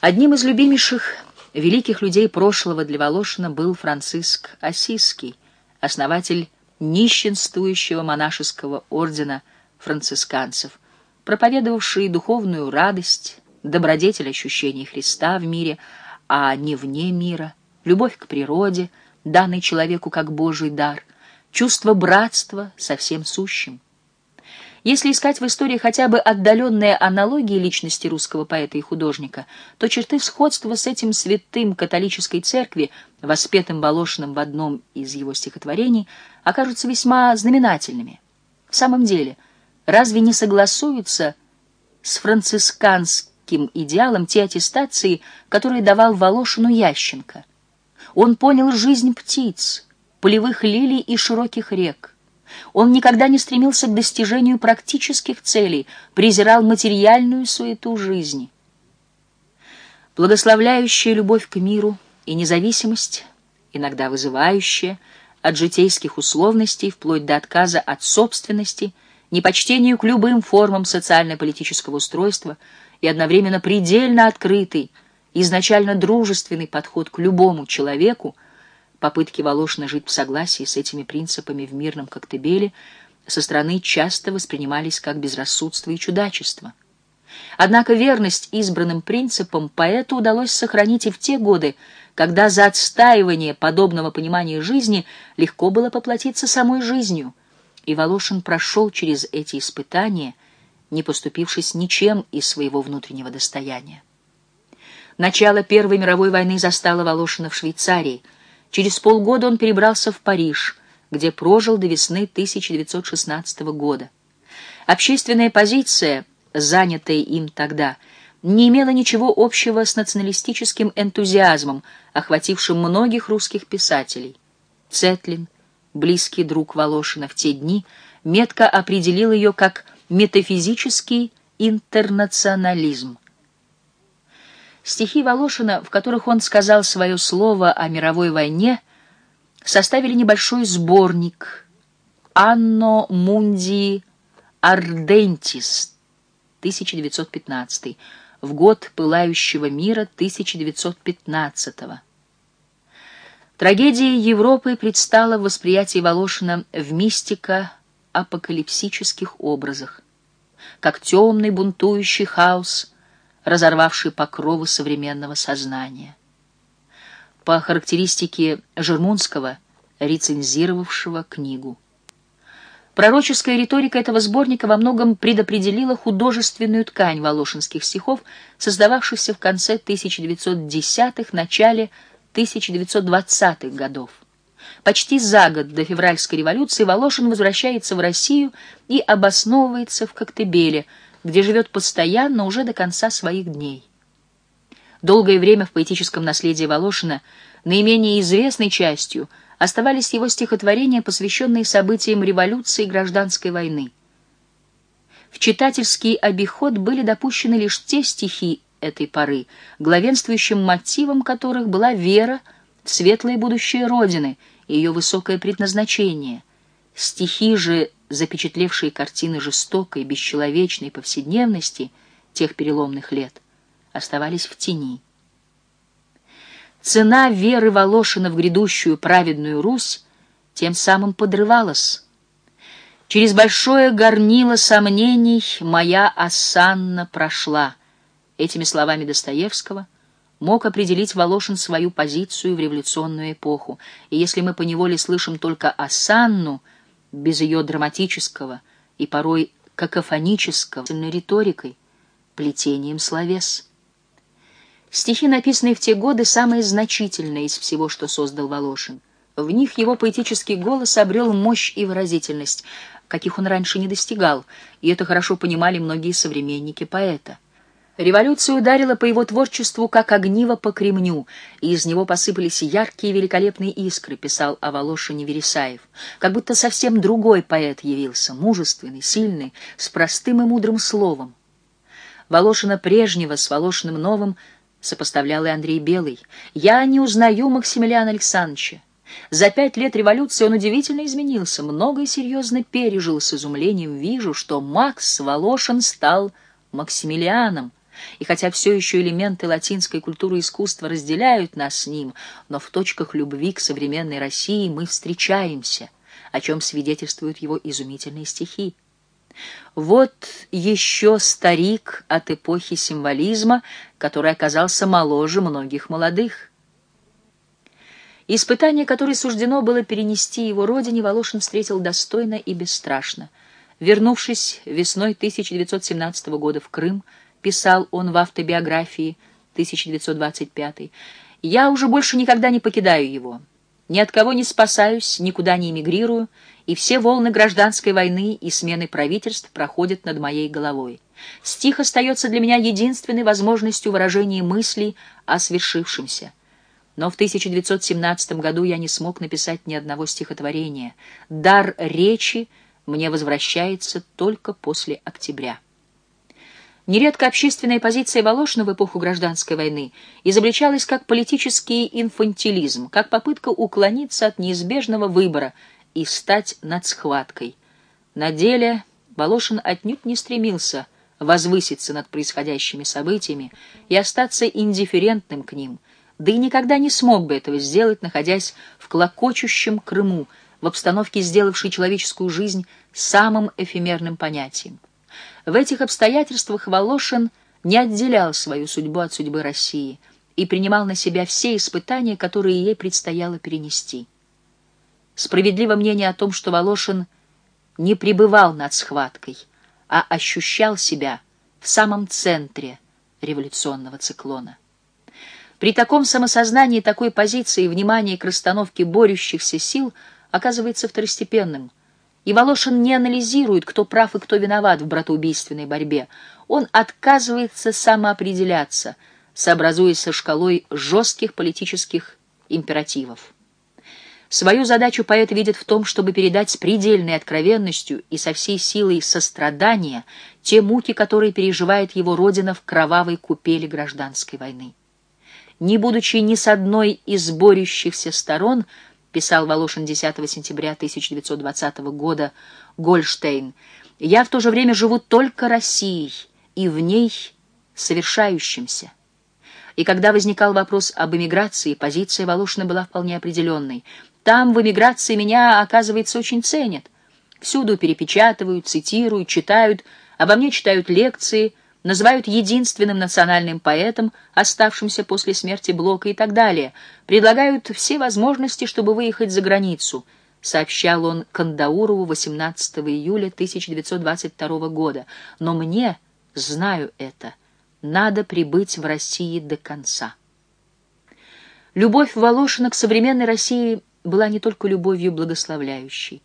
Одним из любимейших великих людей прошлого для Волошина был Франциск Осиский, основатель нищенствующего монашеского ордена францисканцев, проповедовавший духовную радость, добродетель ощущений Христа в мире, а не вне мира, любовь к природе, данный человеку как Божий дар, чувство братства со всем сущим. Если искать в истории хотя бы отдаленные аналогии личности русского поэта и художника, то черты сходства с этим святым католической церкви, воспетым Волошиным в одном из его стихотворений, окажутся весьма знаменательными. В самом деле, разве не согласуются с францисканским идеалом те аттестации, которые давал Волошину Ященко? Он понял жизнь птиц, полевых лилий и широких рек. Он никогда не стремился к достижению практических целей, презирал материальную суету жизни. Благословляющая любовь к миру и независимость, иногда вызывающая, от житейских условностей вплоть до отказа от собственности, непочтению к любым формам социально-политического устройства и одновременно предельно открытый, изначально дружественный подход к любому человеку — Попытки Волошина жить в согласии с этими принципами в мирном Коктебеле со стороны часто воспринимались как безрассудство и чудачество. Однако верность избранным принципам поэту удалось сохранить и в те годы, когда за отстаивание подобного понимания жизни легко было поплатиться самой жизнью, и Волошин прошел через эти испытания, не поступившись ничем из своего внутреннего достояния. Начало Первой мировой войны застало Волошина в Швейцарии — Через полгода он перебрался в Париж, где прожил до весны 1916 года. Общественная позиция, занятая им тогда, не имела ничего общего с националистическим энтузиазмом, охватившим многих русских писателей. Цетлин, близкий друг Волошина в те дни, метко определил ее как метафизический интернационализм. Стихи Волошина, в которых он сказал свое слово о мировой войне, составили небольшой сборник «Анно Мунди Ардентис» 1915 в год пылающего мира 1915 -го. Трагедия Европы предстала в восприятии Волошина в мистико-апокалипсических образах, как темный бунтующий хаос — разорвавший покровы современного сознания. По характеристике Жермунского, рецензировавшего книгу. Пророческая риторика этого сборника во многом предопределила художественную ткань волошинских стихов, создававшихся в конце 1910-х, начале 1920-х годов. Почти за год до февральской революции Волошин возвращается в Россию и обосновывается в Коктебеле – где живет постоянно уже до конца своих дней. Долгое время в поэтическом наследии Волошина наименее известной частью оставались его стихотворения, посвященные событиям революции и гражданской войны. В читательский обиход были допущены лишь те стихи этой поры, главенствующим мотивом которых была вера в светлое будущее Родины и ее высокое предназначение. Стихи же запечатлевшие картины жестокой, бесчеловечной повседневности тех переломных лет, оставались в тени. Цена веры Волошина в грядущую праведную Русь тем самым подрывалась. Через большое горнило сомнений моя осанна прошла. Этими словами Достоевского мог определить Волошин свою позицию в революционную эпоху. И если мы поневоле слышим только осанну — без ее драматического и порой какофонического риторикой, плетением словес. Стихи, написанные в те годы, самые значительные из всего, что создал Волошин. В них его поэтический голос обрел мощь и выразительность, каких он раньше не достигал, и это хорошо понимали многие современники поэта. Революция ударила по его творчеству, как огниво по кремню, и из него посыпались яркие великолепные искры, писал о Волошине Вересаев. Как будто совсем другой поэт явился, мужественный, сильный, с простым и мудрым словом. Волошина прежнего с Волошиным новым сопоставлял и Андрей Белый. «Я не узнаю Максимилиана Александровича. За пять лет революции он удивительно изменился, много и серьезно пережил. С изумлением вижу, что Макс Волошин стал Максимилианом, И хотя все еще элементы латинской культуры и искусства разделяют нас с ним, но в точках любви к современной России мы встречаемся, о чем свидетельствуют его изумительные стихи. Вот еще старик от эпохи символизма, который оказался моложе многих молодых. Испытание, которое суждено было перенести его родине, Волошин встретил достойно и бесстрашно. Вернувшись весной 1917 года в Крым, писал он в автобиографии 1925 «Я уже больше никогда не покидаю его. Ни от кого не спасаюсь, никуда не эмигрирую, и все волны гражданской войны и смены правительств проходят над моей головой. Стих остается для меня единственной возможностью выражения мыслей о свершившемся. Но в 1917 году я не смог написать ни одного стихотворения. Дар речи мне возвращается только после октября. Нередко общественная позиция Волошина в эпоху гражданской войны изобличалась как политический инфантилизм, как попытка уклониться от неизбежного выбора и стать над схваткой. На деле Волошин отнюдь не стремился возвыситься над происходящими событиями и остаться индифферентным к ним, да и никогда не смог бы этого сделать, находясь в клокочущем Крыму, в обстановке, сделавшей человеческую жизнь самым эфемерным понятием. В этих обстоятельствах Волошин не отделял свою судьбу от судьбы России и принимал на себя все испытания, которые ей предстояло перенести. Справедливо мнение о том, что Волошин не пребывал над схваткой, а ощущал себя в самом центре революционного циклона. При таком самосознании, такой позиции и внимании к расстановке борющихся сил оказывается второстепенным – и Волошин не анализирует, кто прав и кто виноват в братоубийственной борьбе. Он отказывается самоопределяться, сообразуясь со шкалой жестких политических императивов. Свою задачу поэт видит в том, чтобы передать с предельной откровенностью и со всей силой сострадания те муки, которые переживает его родина в кровавой купели гражданской войны. Не будучи ни с одной из борющихся сторон, писал Волошин 10 сентября 1920 года Гольштейн, «я в то же время живу только Россией и в ней совершающимся». И когда возникал вопрос об эмиграции, позиция Волошина была вполне определенной. Там в эмиграции меня, оказывается, очень ценят. Всюду перепечатывают, цитируют, читают, обо мне читают лекции — называют единственным национальным поэтом, оставшимся после смерти Блока и так далее, предлагают все возможности, чтобы выехать за границу, сообщал он Кандаурову 18 июля 1922 года. Но мне, знаю это, надо прибыть в России до конца. Любовь Волошина к современной России была не только любовью благословляющей.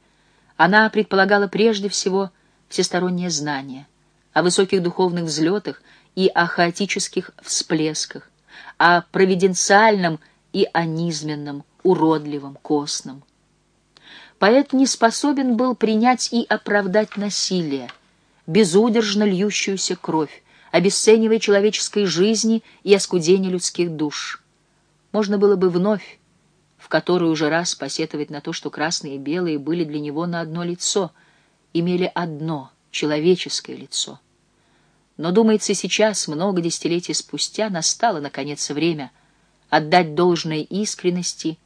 Она предполагала прежде всего всестороннее знание — о высоких духовных взлетах и о хаотических всплесках, о провиденциальном и о низменном, уродливом, костном. Поэт не способен был принять и оправдать насилие, безудержно льющуюся кровь, обесценивая человеческой жизни и оскудение людских душ. Можно было бы вновь, в который уже раз посетовать на то, что красные и белые были для него на одно лицо, имели одно человеческое лицо. Но, думается, сейчас, много десятилетий спустя, настало, наконец, время отдать должное искренности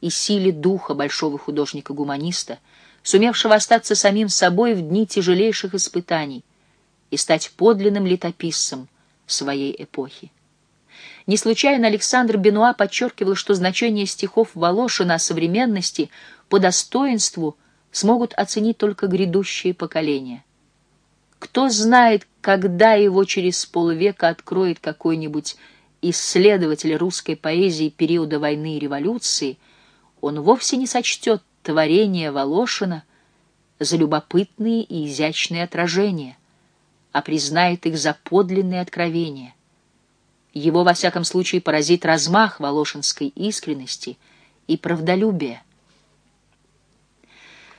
и силе духа большого художника-гуманиста, сумевшего остаться самим собой в дни тяжелейших испытаний и стать подлинным летописцем своей эпохи. Не случайно Александр Бенуа подчеркивал, что значение стихов Волошина о современности по достоинству смогут оценить только грядущие поколения. Кто знает, когда его через полвека откроет какой-нибудь исследователь русской поэзии периода войны и революции, он вовсе не сочтет творение Волошина за любопытные и изящные отражения, а признает их за подлинные откровения. Его, во всяком случае, поразит размах волошинской искренности и правдолюбия.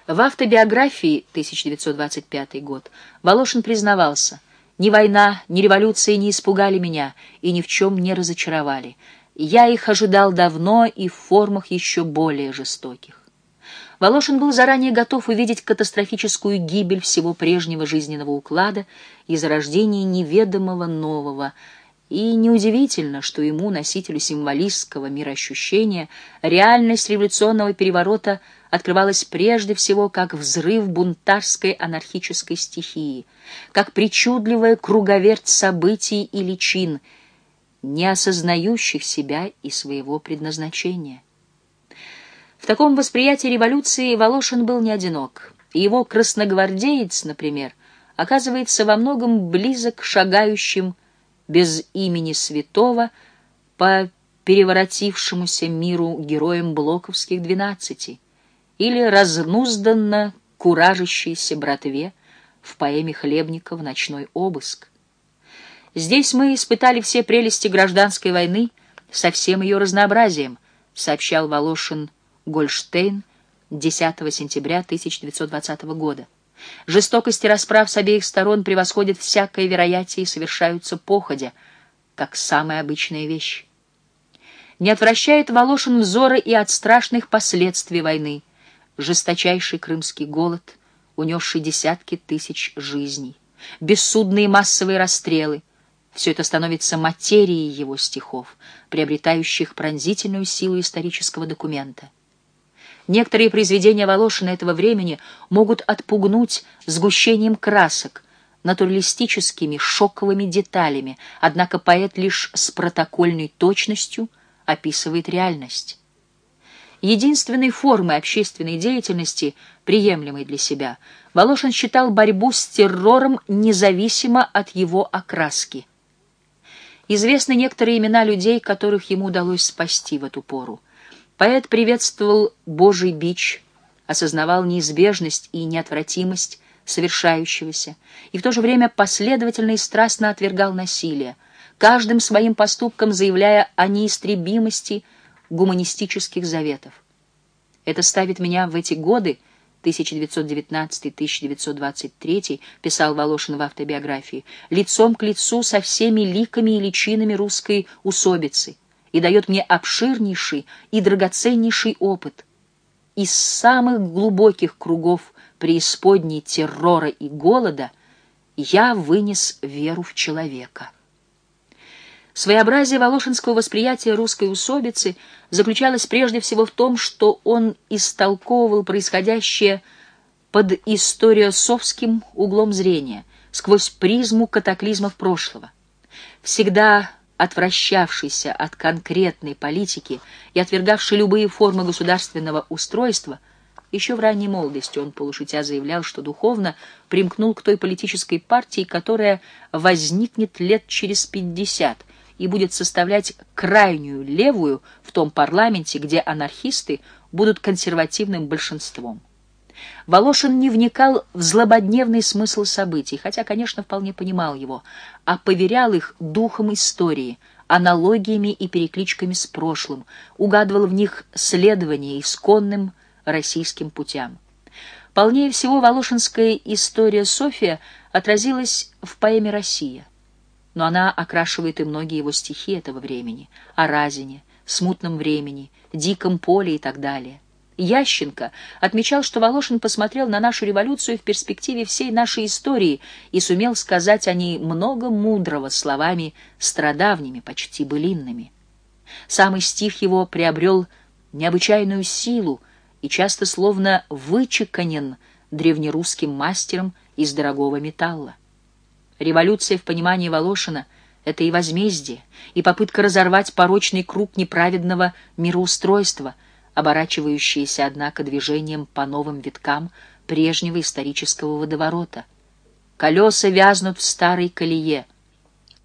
В автобиографии 1925 год Волошин признавался, «Ни война, ни революция не испугали меня и ни в чем не разочаровали. Я их ожидал давно и в формах еще более жестоких». Волошин был заранее готов увидеть катастрофическую гибель всего прежнего жизненного уклада и зарождение неведомого нового, и неудивительно, что ему, носителю символистского мироощущения, реальность революционного переворота открывалась прежде всего как взрыв бунтарской анархической стихии, как причудливая круговерть событий и личин, не осознающих себя и своего предназначения. В таком восприятии революции Волошин был не одинок. Его красногвардеец, например, оказывается во многом близок к шагающим без имени святого по переворотившемуся миру героям Блоковских двенадцати или разнузданно куражащейся братве в поэме Хлебников «Ночной обыск». Здесь мы испытали все прелести гражданской войны со всем ее разнообразием, сообщал Волошин Гольштейн 10 сентября 1920 года. Жестокости расправ с обеих сторон превосходят всякое вероятие и совершаются походя, как самая обычная вещь. Не отвращает Волошин взоры и от страшных последствий войны, жесточайший крымский голод, унесший десятки тысяч жизней, бессудные массовые расстрелы, все это становится материей его стихов, приобретающих пронзительную силу исторического документа. Некоторые произведения Волошина этого времени могут отпугнуть сгущением красок, натуралистическими шоковыми деталями, однако поэт лишь с протокольной точностью описывает реальность. Единственной формой общественной деятельности, приемлемой для себя, Волошин считал борьбу с террором независимо от его окраски. Известны некоторые имена людей, которых ему удалось спасти в эту пору. Поэт приветствовал Божий бич, осознавал неизбежность и неотвратимость совершающегося, и в то же время последовательно и страстно отвергал насилие, каждым своим поступком заявляя о неистребимости гуманистических заветов. Это ставит меня в эти годы, 1919-1923, писал Волошин в автобиографии, лицом к лицу со всеми ликами и личинами русской усобицы, и дает мне обширнейший и драгоценнейший опыт. Из самых глубоких кругов преисподней террора и голода я вынес веру в человека. Своеобразие волошинского восприятия русской усобицы заключалось прежде всего в том, что он истолковывал происходящее под историосовским углом зрения, сквозь призму катаклизмов прошлого. Всегда отвращавшийся от конкретной политики и отвергавший любые формы государственного устройства, еще в ранней молодости он полушутя заявлял, что духовно примкнул к той политической партии, которая возникнет лет через пятьдесят и будет составлять крайнюю левую в том парламенте, где анархисты будут консервативным большинством. Волошин не вникал в злободневный смысл событий, хотя, конечно, вполне понимал его, а поверял их духом истории, аналогиями и перекличками с прошлым, угадывал в них следование исконным российским путям. Полнее всего волошинская история София отразилась в поэме «Россия», но она окрашивает и многие его стихи этого времени о разине, смутном времени, диком поле и так далее. Ященко отмечал, что Волошин посмотрел на нашу революцию в перспективе всей нашей истории и сумел сказать о ней много мудрого словами страдавними, почти былинными. Самый стих его приобрел необычайную силу и часто словно вычеканен древнерусским мастером из дорогого металла. Революция в понимании Волошина — это и возмездие, и попытка разорвать порочный круг неправедного мироустройства — оборачивающиеся, однако, движением по новым виткам прежнего исторического водоворота. Колеса вязнут в старой колее.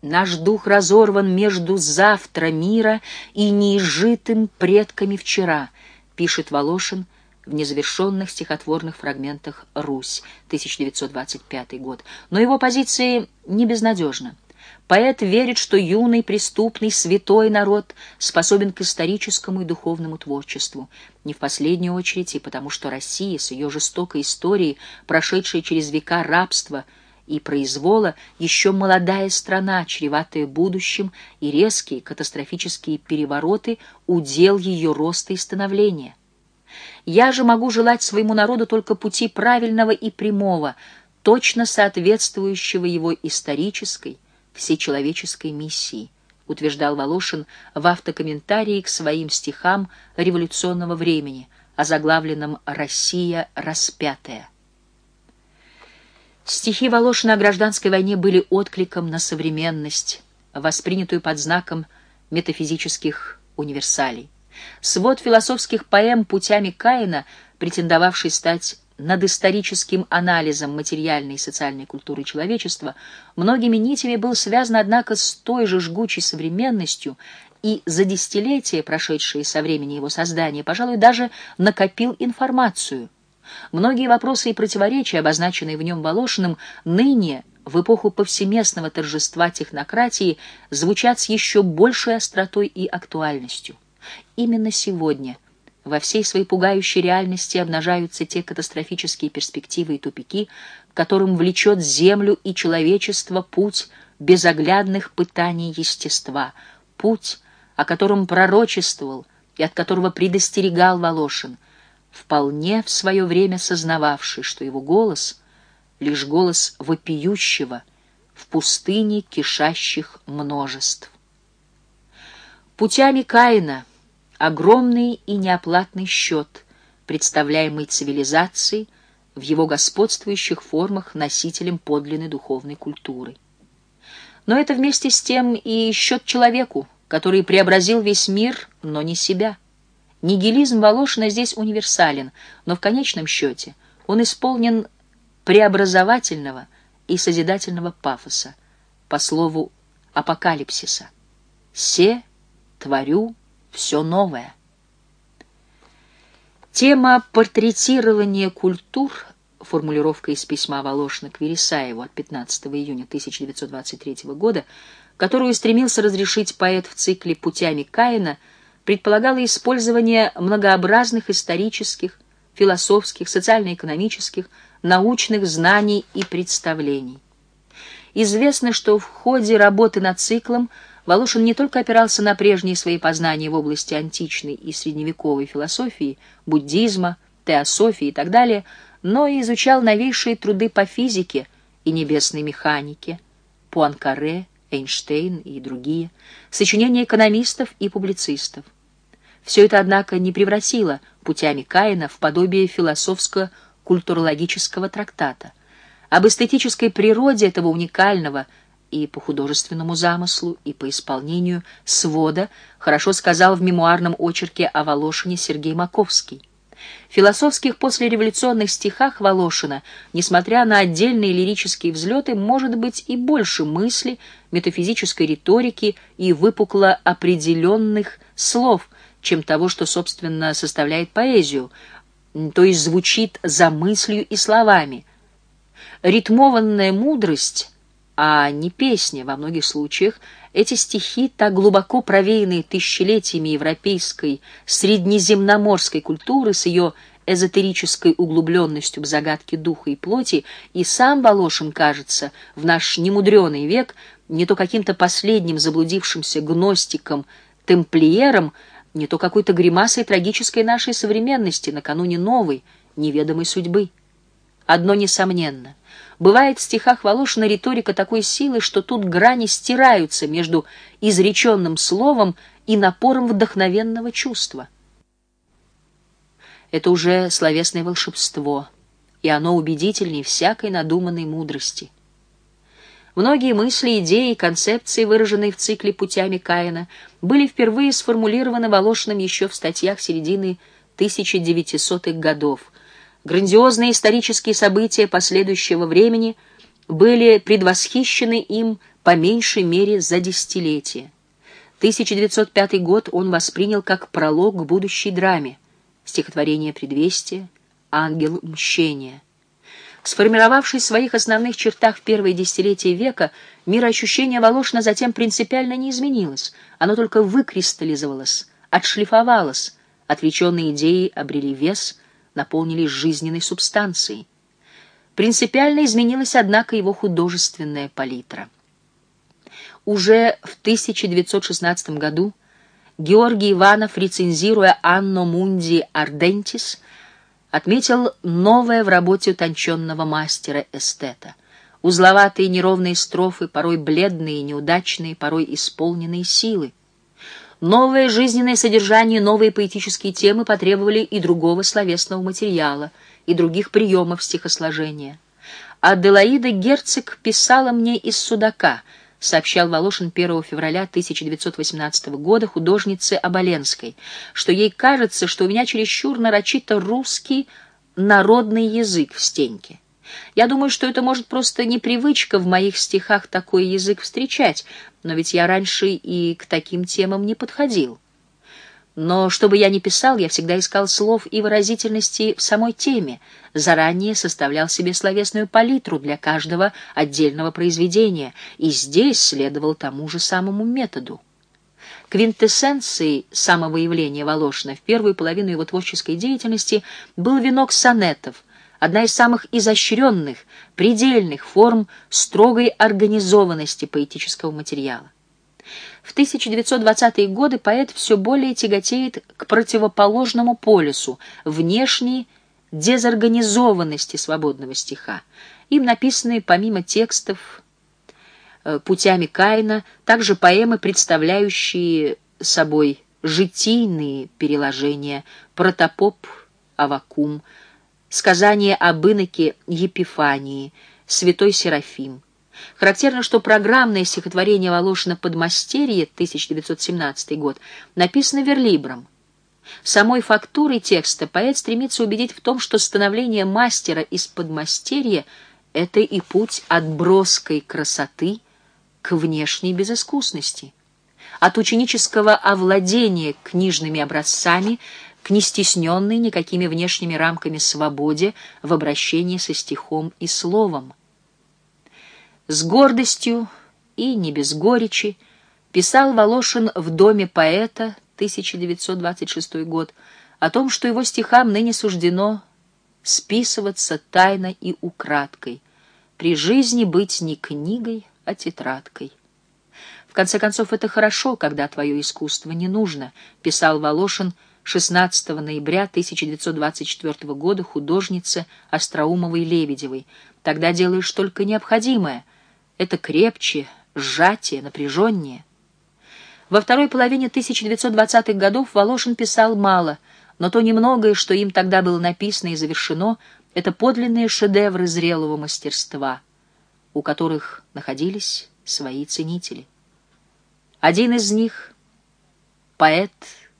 Наш дух разорван между завтра мира и неизжитым предками вчера, пишет Волошин в незавершенных стихотворных фрагментах «Русь», 1925 год. Но его позиции не безнадежны. Поэт верит, что юный, преступный, святой народ способен к историческому и духовному творчеству. Не в последнюю очередь и потому, что Россия с ее жестокой историей, прошедшая через века рабства и произвола, еще молодая страна, чреватая будущим, и резкие катастрофические перевороты — удел ее роста и становления. Я же могу желать своему народу только пути правильного и прямого, точно соответствующего его исторической, всечеловеческой миссии, утверждал Волошин в автокомментарии к своим стихам революционного времени, озаглавленном «Россия распятая». Стихи Волошина о гражданской войне были откликом на современность, воспринятую под знаком метафизических универсалей. Свод философских поэм путями Каина, претендовавший стать над историческим анализом материальной и социальной культуры человечества, многими нитями был связан, однако, с той же жгучей современностью и за десятилетия, прошедшие со времени его создания, пожалуй, даже накопил информацию. Многие вопросы и противоречия, обозначенные в нем Волошиным, ныне, в эпоху повсеместного торжества технократии, звучат с еще большей остротой и актуальностью. Именно сегодня – во всей своей пугающей реальности обнажаются те катастрофические перспективы и тупики, которым влечет землю и человечество путь безоглядных пытаний естества, путь, о котором пророчествовал и от которого предостерегал Волошин, вполне в свое время сознававший, что его голос — лишь голос вопиющего в пустыне кишащих множеств. Путями Каина — огромный и неоплатный счет, представляемый цивилизацией в его господствующих формах носителем подлинной духовной культуры. Но это вместе с тем и счет человеку, который преобразил весь мир, но не себя. Нигилизм Волошина здесь универсален, но в конечном счете он исполнен преобразовательного и созидательного пафоса, по слову апокалипсиса. «Се творю все новое. Тема портретирования культур, формулировка из письма Волошина к Вересаеву от 15 июня 1923 года, которую стремился разрешить поэт в цикле «Путями Каина», предполагала использование многообразных исторических, философских, социально-экономических, научных знаний и представлений. Известно, что в ходе работы над циклом – Волошин не только опирался на прежние свои познания в области античной и средневековой философии, буддизма, теософии и так далее, но и изучал новейшие труды по физике и небесной механике, Пуанкаре, Эйнштейн и другие, сочинения экономистов и публицистов. Все это, однако, не превратило путями Каина в подобие философско-культурологического трактата. Об эстетической природе этого уникального – и по художественному замыслу, и по исполнению свода хорошо сказал в мемуарном очерке о Волошине Сергей Маковский. В философских послереволюционных стихах Волошина, несмотря на отдельные лирические взлеты, может быть и больше мысли, метафизической риторики и выпукло определенных слов, чем того, что, собственно, составляет поэзию, то есть звучит за мыслью и словами. Ритмованная мудрость — а не песня во многих случаях, эти стихи, так глубоко провеянные тысячелетиями европейской среднеземноморской культуры с ее эзотерической углубленностью в загадки духа и плоти, и сам Волошин, кажется, в наш немудреный век не то каким-то последним заблудившимся гностиком, темплиером, не то какой-то гримасой трагической нашей современности накануне новой, неведомой судьбы. Одно несомненно — Бывает в стихах Волошина риторика такой силы, что тут грани стираются между изреченным словом и напором вдохновенного чувства. Это уже словесное волшебство, и оно убедительней всякой надуманной мудрости. Многие мысли, идеи концепции, выраженные в цикле «Путями Каина», были впервые сформулированы Волошиным еще в статьях середины 1900-х годов – Грандиозные исторические события последующего времени были предвосхищены им по меньшей мере за десятилетия. 1905 год он воспринял как пролог к будущей драме, стихотворение «Предвестие», «Ангел мщения». Сформировавшись в своих основных чертах в первые десятилетия века, мироощущение Волошина затем принципиально не изменилось, оно только выкристаллизовалось, отшлифовалось, отвлеченные идеи обрели вес – наполнились жизненной субстанцией. Принципиально изменилась, однако, его художественная палитра. Уже в 1916 году Георгий Иванов, рецензируя «Анно Мунди Ардентис», отметил новое в работе утонченного мастера-эстета. Узловатые неровные строфы, порой бледные неудачные, порой исполненные силы. Новое жизненное содержание, новые поэтические темы потребовали и другого словесного материала, и других приемов стихосложения. Аделаида Герцог писала мне из Судака, сообщал Волошин 1 февраля 1918 года художнице Оболенской, что ей кажется, что у меня чересчур нарочито русский народный язык в стеньке. Я думаю, что это может просто непривычка в моих стихах такой язык встречать, но ведь я раньше и к таким темам не подходил. Но что бы я ни писал, я всегда искал слов и выразительности в самой теме, заранее составлял себе словесную палитру для каждого отдельного произведения, и здесь следовал тому же самому методу. Квинтэссенцией самовыявления Волошина в первую половину его творческой деятельности был венок сонетов, одна из самых изощренных, предельных форм строгой организованности поэтического материала. В 1920-е годы поэт все более тяготеет к противоположному полюсу, внешней дезорганизованности свободного стиха. Им написаны, помимо текстов, э, путями Каина, также поэмы, представляющие собой житийные переложения, протопоп Авакум, сказание об иноке Епифании, святой Серафим. Характерно, что программное стихотворение Волошина «Подмастерье» 1917 год написано верлибром. Самой фактурой текста поэт стремится убедить в том, что становление мастера из подмастерья — это и путь от броской красоты к внешней безыскусности, от ученического овладения книжными образцами к нестесненной никакими внешними рамками свободе в обращении со стихом и словом. С гордостью и не без горечи писал Волошин в доме поэта 1926 год о том, что его стихам ныне суждено списываться тайно и украдкой, при жизни быть не книгой, а тетрадкой. В конце концов, это хорошо, когда твое искусство не нужно, писал Волошин 16 ноября 1924 года художнице Остроумовой-Лебедевой. Тогда делаешь только необходимое. Это крепче, сжатие, напряженнее. Во второй половине 1920-х годов Волошин писал мало, но то немногое, что им тогда было написано и завершено, это подлинные шедевры зрелого мастерства, у которых находились свои ценители. Один из них — поэт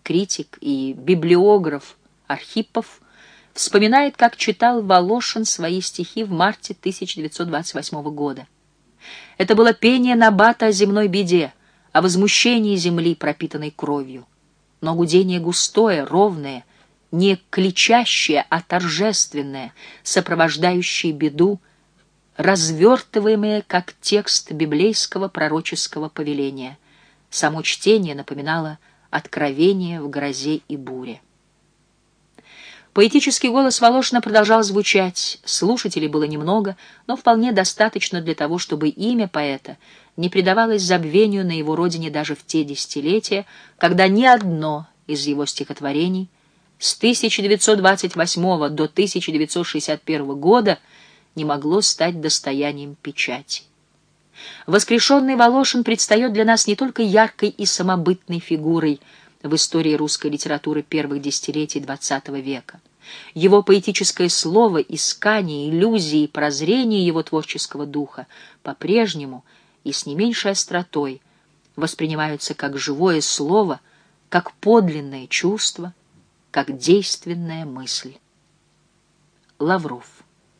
критик и библиограф Архипов вспоминает, как читал Волошин свои стихи в марте 1928 года. Это было пение Набата о земной беде, о возмущении земли, пропитанной кровью. Но гудение густое, ровное, не кличащее, а торжественное, сопровождающее беду, развертываемое как текст библейского пророческого повеления. Само чтение напоминало откровение в грозе и буре. Поэтический голос Волошина продолжал звучать. Слушателей было немного, но вполне достаточно для того, чтобы имя поэта не предавалось забвению на его родине даже в те десятилетия, когда ни одно из его стихотворений с 1928 до 1961 года не могло стать достоянием печати. Воскрешенный Волошин предстает для нас не только яркой и самобытной фигурой в истории русской литературы первых десятилетий XX века. Его поэтическое слово, искание, иллюзии прозрение его творческого духа по-прежнему и с не меньшей остротой воспринимаются как живое слово, как подлинное чувство, как действенная мысль. Лавров